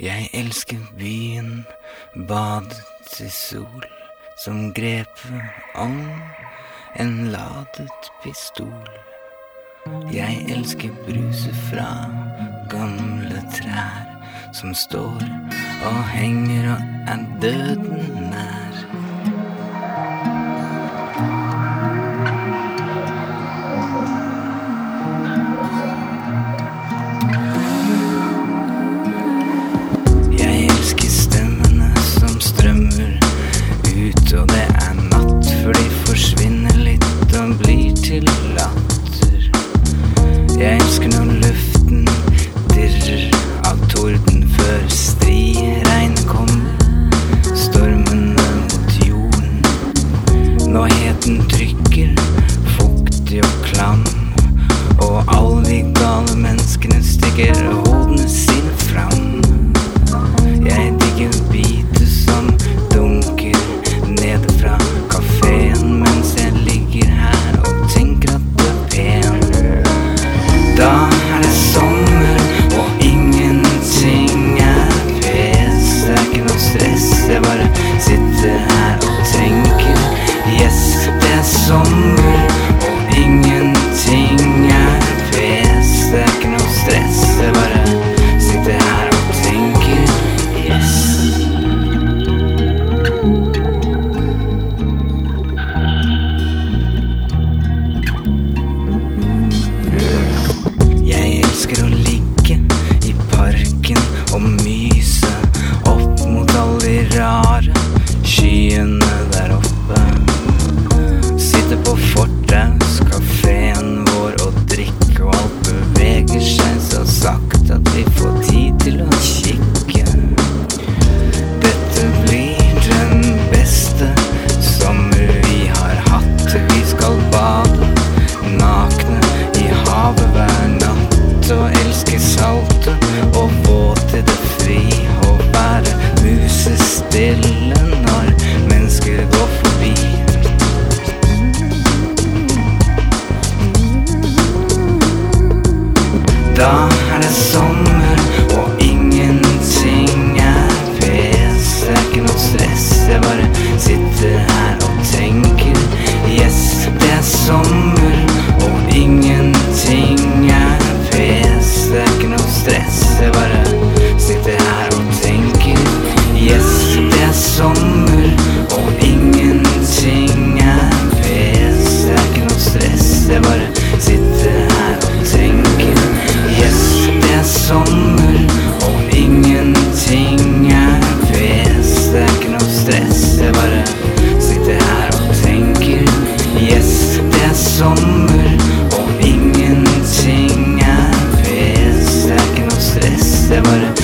Jeg elsker byen, badet i sol, som grepet om en ladet pistol. Jeg elsker bruset fra gamle trær som står og henger og er døden nær. Menneskene stikker hodene sine fram. Jeg digger beatet som dunker nede fra kafeen mens jeg ligger her og tenker at det er pen. Da er det sommer, og ingenting er pes. Det er ikke noe stress, jeg bare sitter her og tenker. Yes, det er sommer, Da er det sommer, og ingenting er fes. Det er ikke noe stress, jeg bare sitter her og tenker. Yes, det er sommer, og ingenting er fes. Det er ikke noe stress, jeg bare sitter her og tenker. Yes, det er sommer. but